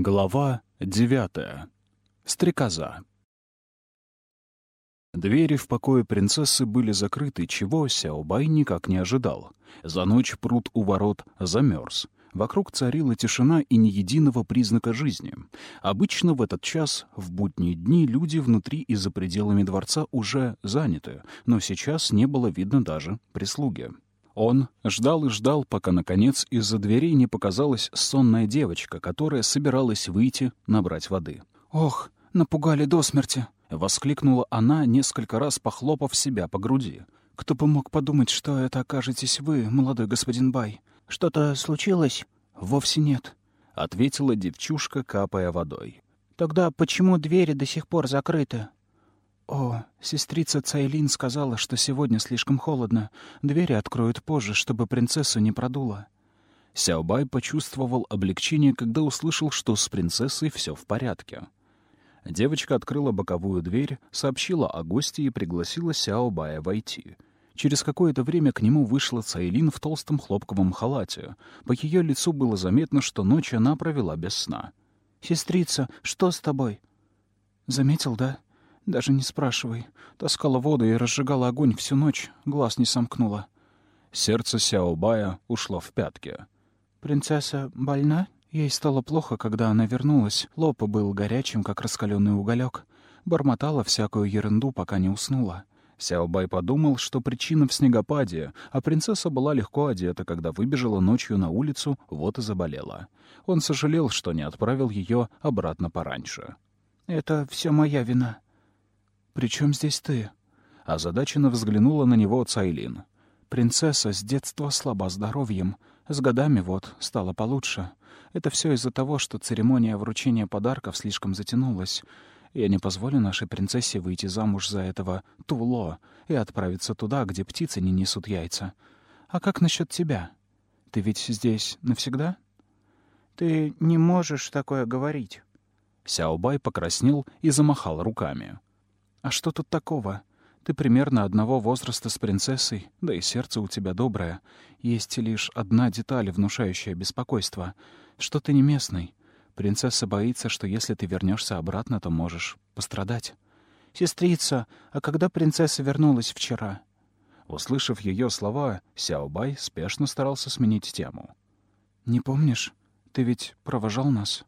Глава девятая. Стрекоза. Двери в покое принцессы были закрыты, чего Сяобай никак не ожидал. За ночь пруд у ворот замерз. Вокруг царила тишина и ни единого признака жизни. Обычно в этот час, в будние дни, люди внутри и за пределами дворца уже заняты, но сейчас не было видно даже прислуги. Он ждал и ждал, пока, наконец, из-за дверей не показалась сонная девочка, которая собиралась выйти набрать воды. «Ох, напугали до смерти!» — воскликнула она, несколько раз похлопав себя по груди. «Кто бы мог подумать, что это окажетесь вы, молодой господин Бай? Что-то случилось?» «Вовсе нет», — ответила девчушка, капая водой. «Тогда почему двери до сих пор закрыты?» «О, сестрица Цайлин сказала, что сегодня слишком холодно. Двери откроют позже, чтобы принцессу не продуло». Сяобай почувствовал облегчение, когда услышал, что с принцессой все в порядке. Девочка открыла боковую дверь, сообщила о гости и пригласила Сяобая войти. Через какое-то время к нему вышла Цайлин в толстом хлопковом халате. По ее лицу было заметно, что ночь она провела без сна. «Сестрица, что с тобой?» «Заметил, да?» Даже не спрашивай. Таскала воду и разжигала огонь всю ночь, глаз не сомкнула. Сердце Сяобая ушло в пятки. «Принцесса больна?» Ей стало плохо, когда она вернулась. Лоб был горячим, как раскаленный уголек. Бормотала всякую ерунду, пока не уснула. Сяобай подумал, что причина в снегопаде, а принцесса была легко одета, когда выбежала ночью на улицу, вот и заболела. Он сожалел, что не отправил ее обратно пораньше. «Это все моя вина», «При чем здесь ты?» Озадаченно взглянула на него Цайлин. «Принцесса с детства слаба здоровьем. С годами вот стало получше. Это все из-за того, что церемония вручения подарков слишком затянулась. Я не позволю нашей принцессе выйти замуж за этого Туло и отправиться туда, где птицы не несут яйца. А как насчет тебя? Ты ведь здесь навсегда?» «Ты не можешь такое говорить». Сяобай покраснел и замахал руками. «А что тут такого? Ты примерно одного возраста с принцессой, да и сердце у тебя доброе. Есть лишь одна деталь, внушающая беспокойство, что ты не местный. Принцесса боится, что если ты вернешься обратно, то можешь пострадать». «Сестрица, а когда принцесса вернулась вчера?» Услышав ее слова, Сяобай спешно старался сменить тему. «Не помнишь? Ты ведь провожал нас?»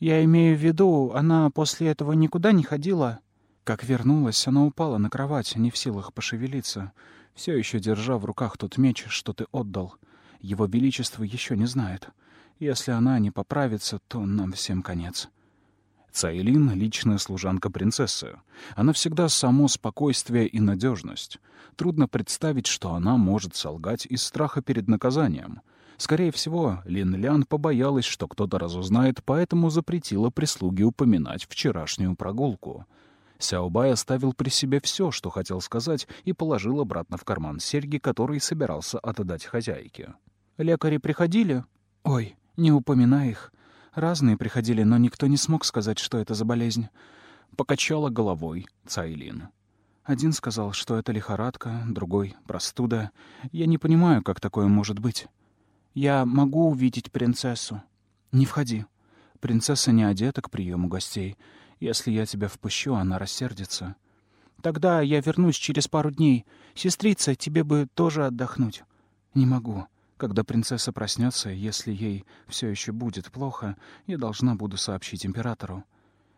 «Я имею в виду, она после этого никуда не ходила?» Как вернулась, она упала на кровать, не в силах пошевелиться, все еще держа в руках тот меч, что ты отдал. Его Величество еще не знает. Если она не поправится, то нам всем конец. Цайлин — личная служанка принцессы. Она всегда само спокойствие и надежность. Трудно представить, что она может солгать из страха перед наказанием. Скорее всего, Лин Лян побоялась, что кто-то разузнает, поэтому запретила прислуге упоминать вчерашнюю прогулку — Сяобай оставил при себе все, что хотел сказать, и положил обратно в карман серьги, которые собирался отдать хозяйке. «Лекари приходили?» «Ой, не упоминай их. Разные приходили, но никто не смог сказать, что это за болезнь». Покачала головой Цайлин. Один сказал, что это лихорадка, другой — простуда. Я не понимаю, как такое может быть. Я могу увидеть принцессу. Не входи. Принцесса не одета к приему гостей. Если я тебя впущу, она рассердится. Тогда я вернусь через пару дней. Сестрица, тебе бы тоже отдохнуть. Не могу. Когда принцесса проснется, если ей все еще будет плохо, я должна буду сообщить императору.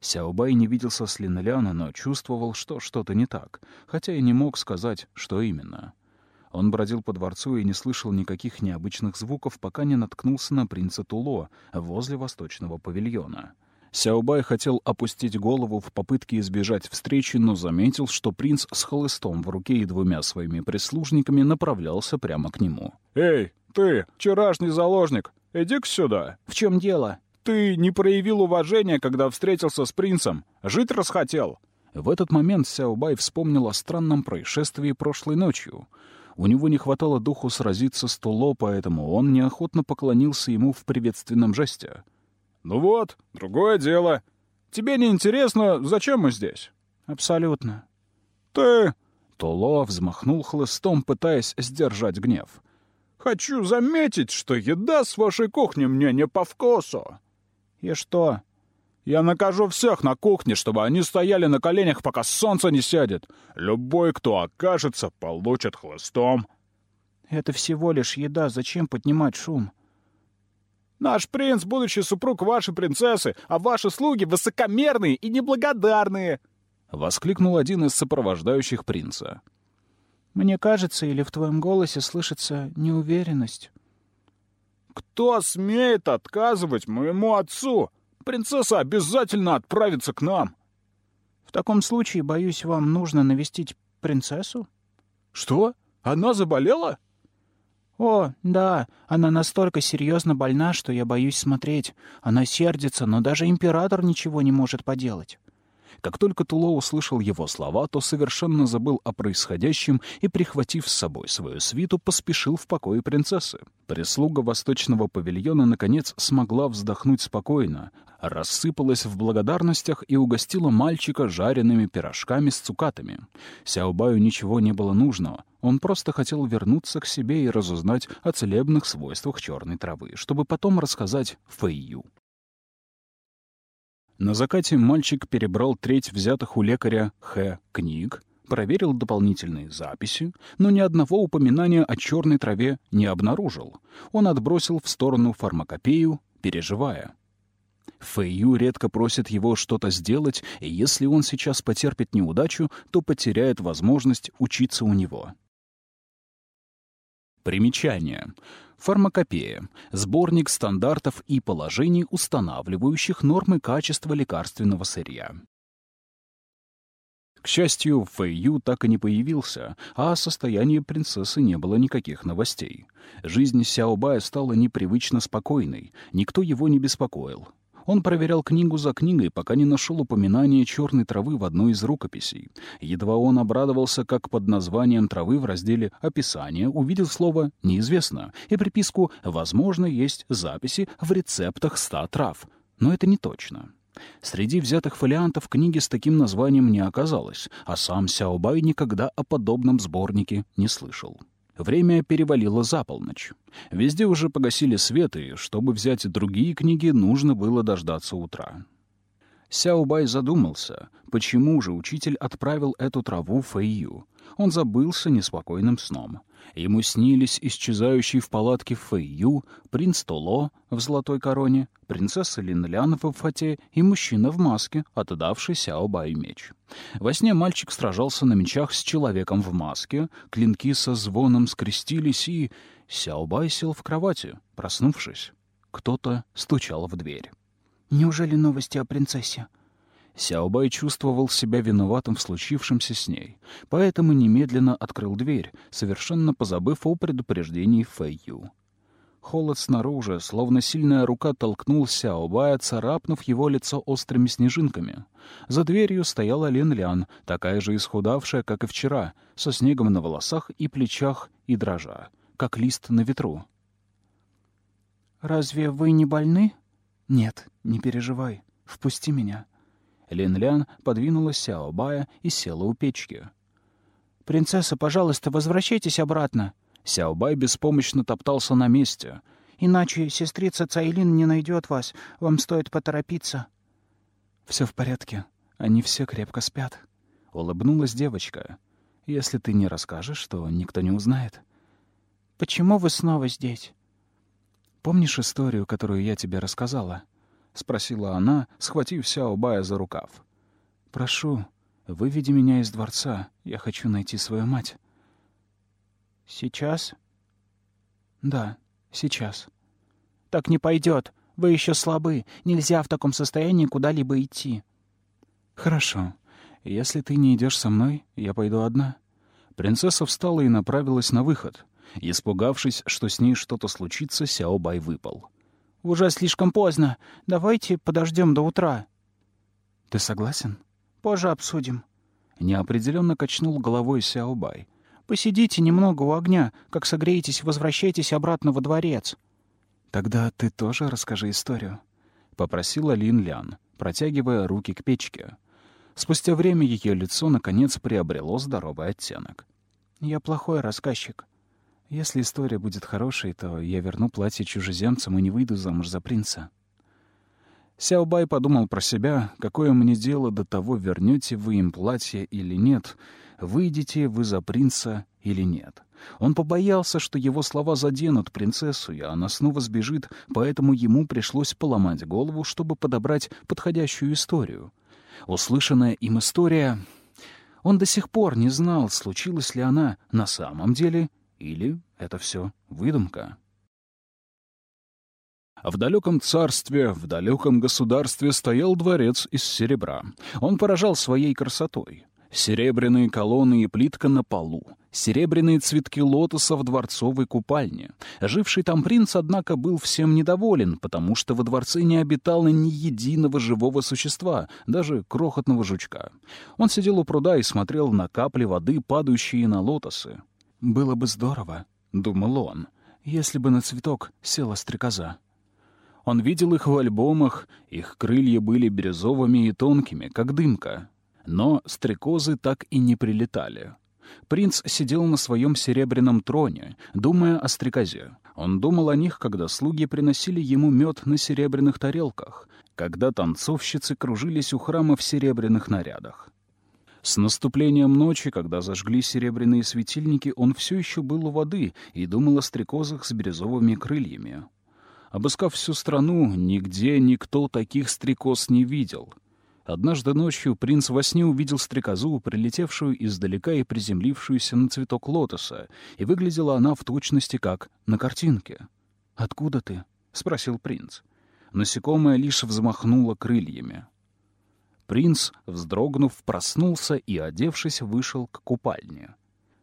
Сяобай не виделся с Линляна, но чувствовал, что что-то не так, хотя и не мог сказать, что именно. Он бродил по дворцу и не слышал никаких необычных звуков, пока не наткнулся на принца Туло возле восточного павильона. Сяобай хотел опустить голову в попытке избежать встречи, но заметил, что принц с хлыстом в руке и двумя своими прислужниками направлялся прямо к нему. «Эй, ты, вчерашний заложник, иди-ка сюда!» «В чем дело?» «Ты не проявил уважения, когда встретился с принцем. Жить расхотел!» В этот момент Сяобай вспомнил о странном происшествии прошлой ночью. У него не хватало духу сразиться с Туло, поэтому он неохотно поклонился ему в приветственном жесте. «Ну вот, другое дело. Тебе не интересно, зачем мы здесь?» «Абсолютно». «Ты...» Туло взмахнул хлыстом, пытаясь сдержать гнев. «Хочу заметить, что еда с вашей кухни мне не по вкусу». «И что?» «Я накажу всех на кухне, чтобы они стояли на коленях, пока солнце не сядет. Любой, кто окажется, получит хлыстом». «Это всего лишь еда. Зачем поднимать шум?» «Наш принц, будущий супруг вашей принцессы, а ваши слуги высокомерные и неблагодарные!» — воскликнул один из сопровождающих принца. «Мне кажется, или в твоем голосе слышится неуверенность?» «Кто смеет отказывать моему отцу? Принцесса обязательно отправится к нам!» «В таком случае, боюсь, вам нужно навестить принцессу?» «Что? Она заболела?» «О, да, она настолько серьезно больна, что я боюсь смотреть. Она сердится, но даже император ничего не может поделать». Как только Туло услышал его слова, то совершенно забыл о происходящем и, прихватив с собой свою свиту, поспешил в покое принцессы. Прислуга восточного павильона, наконец, смогла вздохнуть спокойно, рассыпалась в благодарностях и угостила мальчика жареными пирожками с цукатами. Сяобаю ничего не было нужного. Он просто хотел вернуться к себе и разузнать о целебных свойствах черной травы, чтобы потом рассказать Фэйю. На закате мальчик перебрал треть взятых у лекаря Х. книг, проверил дополнительные записи, но ни одного упоминания о черной траве не обнаружил. Он отбросил в сторону фармакопею, переживая. Фэйю редко просит его что-то сделать, и если он сейчас потерпит неудачу, то потеряет возможность учиться у него. Примечание. Фармакопея — сборник стандартов и положений, устанавливающих нормы качества лекарственного сырья. К счастью, Фэйю так и не появился, а о состоянии принцессы не было никаких новостей. Жизнь Сяобая стала непривычно спокойной, никто его не беспокоил. Он проверял книгу за книгой, пока не нашел упоминания черной травы в одной из рукописей. Едва он обрадовался, как под названием травы в разделе «Описание» увидел слово «неизвестно» и приписку «Возможно, есть записи в рецептах ста трав». Но это не точно. Среди взятых фолиантов книги с таким названием не оказалось, а сам Сяобай никогда о подобном сборнике не слышал. Время перевалило за полночь. Везде уже погасили свет, и чтобы взять другие книги, нужно было дождаться утра. Сяобай задумался, почему же учитель отправил эту траву Фэйю. Он забылся неспокойным сном. Ему снились исчезающий в палатке Фэйю, принц Толо в золотой короне, принцесса Линлян в фате и мужчина в маске, отдавший Сяобаю меч. Во сне мальчик сражался на мечах с человеком в маске, клинки со звоном скрестились, и Сяобай сел в кровати, проснувшись. Кто-то стучал в дверь. «Неужели новости о принцессе?» Сяобай чувствовал себя виноватым в случившемся с ней, поэтому немедленно открыл дверь, совершенно позабыв о предупреждении Фэйю. Холод снаружи, словно сильная рука толкнул Сяобая, царапнув его лицо острыми снежинками. За дверью стояла Лен Лян, такая же исхудавшая, как и вчера, со снегом на волосах и плечах и дрожа, как лист на ветру. «Разве вы не больны?» «Нет, не переживай. Впусти меня». Лин-Лян подвинула Сяо Бая и села у печки. «Принцесса, пожалуйста, возвращайтесь обратно!» Сяо Бай беспомощно топтался на месте. «Иначе сестрица Цайлин не найдет вас. Вам стоит поторопиться». «Все в порядке. Они все крепко спят», — улыбнулась девочка. «Если ты не расскажешь, то никто не узнает». «Почему вы снова здесь?» «Помнишь историю, которую я тебе рассказала?» — спросила она, схватив Сяобая за рукав. «Прошу, выведи меня из дворца. Я хочу найти свою мать». «Сейчас?» «Да, сейчас». «Так не пойдет. Вы еще слабы. Нельзя в таком состоянии куда-либо идти». «Хорошо. Если ты не идешь со мной, я пойду одна». Принцесса встала и направилась на выход. Испугавшись, что с ней что-то случится, Сяобай выпал. «Уже слишком поздно. Давайте подождем до утра». «Ты согласен?» «Позже обсудим». Неопределенно качнул головой Сяобай. «Посидите немного у огня. Как согреетесь, возвращайтесь обратно во дворец». «Тогда ты тоже расскажи историю», — попросила Лин Лян, протягивая руки к печке. Спустя время ее лицо, наконец, приобрело здоровый оттенок. «Я плохой рассказчик. Если история будет хорошей, то я верну платье чужеземцам и не выйду замуж за принца». Сяобай подумал про себя, какое мне дело до того, вернете вы им платье или нет, выйдете вы за принца или нет. Он побоялся, что его слова заденут принцессу, и она снова сбежит, поэтому ему пришлось поломать голову, чтобы подобрать подходящую историю. Услышанная им история... Он до сих пор не знал, случилась ли она на самом деле или это все выдумка. В далеком царстве, в далеком государстве стоял дворец из серебра. Он поражал своей красотой. Серебряные колонны и плитка на полу, серебряные цветки лотоса в дворцовой купальне. Живший там принц, однако, был всем недоволен, потому что во дворце не обитало ни единого живого существа, даже крохотного жучка. Он сидел у пруда и смотрел на капли воды, падающие на лотосы. «Было бы здорово», — думал он, — «если бы на цветок села стрекоза». Он видел их в альбомах, их крылья были бирюзовыми и тонкими, как дымка. Но стрекозы так и не прилетали. Принц сидел на своем серебряном троне, думая о стрекозе. Он думал о них, когда слуги приносили ему мед на серебряных тарелках, когда танцовщицы кружились у храма в серебряных нарядах. С наступлением ночи, когда зажгли серебряные светильники, он все еще был у воды и думал о стрекозах с бирюзовыми крыльями. Обыскав всю страну, нигде никто таких стрекоз не видел — Однажды ночью принц во сне увидел стрекозу, прилетевшую издалека и приземлившуюся на цветок лотоса, и выглядела она в точности как на картинке. «Откуда ты?» — спросил принц. Насекомое лишь взмахнуло крыльями. Принц, вздрогнув, проснулся и, одевшись, вышел к купальне.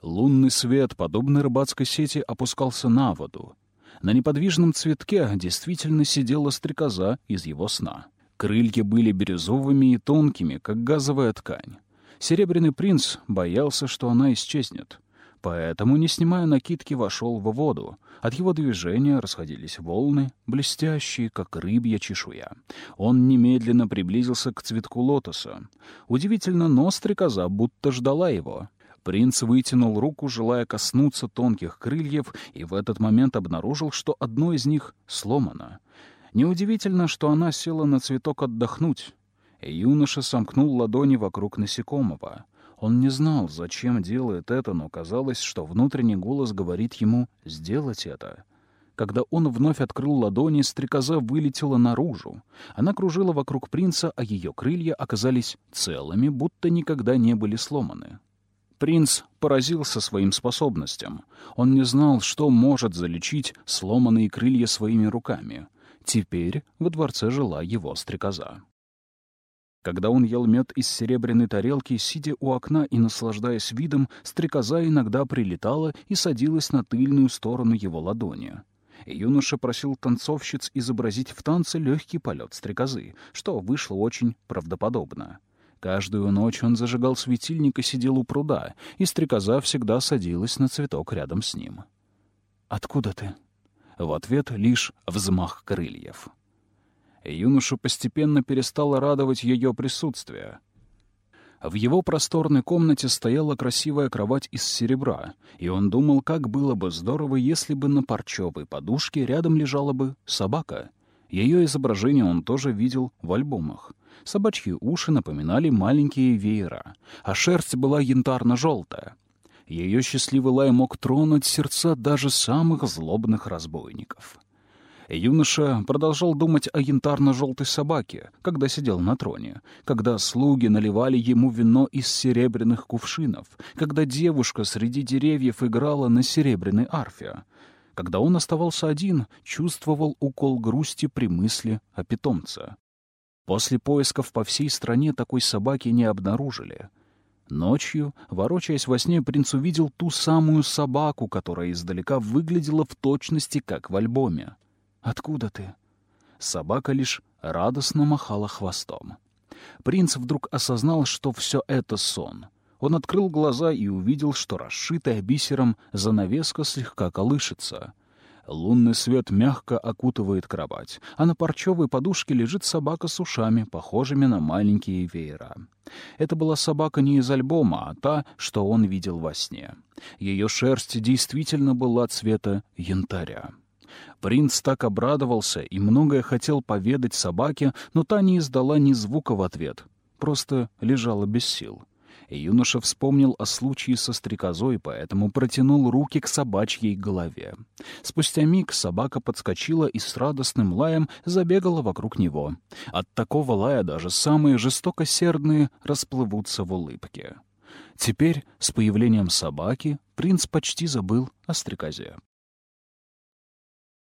Лунный свет, подобный рыбацкой сети, опускался на воду. На неподвижном цветке действительно сидела стрекоза из его сна. Крылья были бирюзовыми и тонкими, как газовая ткань. Серебряный принц боялся, что она исчезнет. Поэтому, не снимая накидки, вошел в воду. От его движения расходились волны, блестящие, как рыбья чешуя. Он немедленно приблизился к цветку лотоса. Удивительно, но стрекоза будто ждала его. Принц вытянул руку, желая коснуться тонких крыльев, и в этот момент обнаружил, что одно из них сломано. Неудивительно, что она села на цветок отдохнуть. Юноша сомкнул ладони вокруг насекомого. Он не знал, зачем делает это, но казалось, что внутренний голос говорит ему «сделать это». Когда он вновь открыл ладони, стрекоза вылетела наружу. Она кружила вокруг принца, а ее крылья оказались целыми, будто никогда не были сломаны. Принц поразился своим способностям. Он не знал, что может залечить сломанные крылья своими руками — Теперь во дворце жила его стрекоза. Когда он ел мед из серебряной тарелки, сидя у окна и наслаждаясь видом, стрекоза иногда прилетала и садилась на тыльную сторону его ладони. Юноша просил танцовщиц изобразить в танце легкий полет стрекозы, что вышло очень правдоподобно. Каждую ночь он зажигал светильник и сидел у пруда, и стрекоза всегда садилась на цветок рядом с ним. «Откуда ты?» В ответ лишь взмах крыльев. Юношу постепенно перестало радовать ее присутствие. В его просторной комнате стояла красивая кровать из серебра, и он думал, как было бы здорово, если бы на парчевой подушке рядом лежала бы собака. Ее изображение он тоже видел в альбомах. Собачьи уши напоминали маленькие веера, а шерсть была янтарно-желтая. Ее счастливый лай мог тронуть сердца даже самых злобных разбойников. Юноша продолжал думать о янтарно-желтой собаке, когда сидел на троне, когда слуги наливали ему вино из серебряных кувшинов, когда девушка среди деревьев играла на серебряной арфе. Когда он оставался один, чувствовал укол грусти при мысли о питомце. После поисков по всей стране такой собаки не обнаружили. Ночью, ворочаясь во сне, принц увидел ту самую собаку, которая издалека выглядела в точности, как в альбоме. «Откуда ты?» Собака лишь радостно махала хвостом. Принц вдруг осознал, что все это сон. Он открыл глаза и увидел, что расшитая бисером занавеска слегка колышется — Лунный свет мягко окутывает кровать, а на парчевой подушке лежит собака с ушами, похожими на маленькие веера. Это была собака не из альбома, а та, что он видел во сне. Ее шерсть действительно была цвета янтаря. Принц так обрадовался и многое хотел поведать собаке, но та не издала ни звука в ответ, просто лежала без сил. Юноша вспомнил о случае со стрекозой, поэтому протянул руки к собачьей голове. Спустя миг собака подскочила и с радостным лаем забегала вокруг него. От такого лая даже самые жестокосердные расплывутся в улыбке. Теперь, с появлением собаки, принц почти забыл о стрекозе.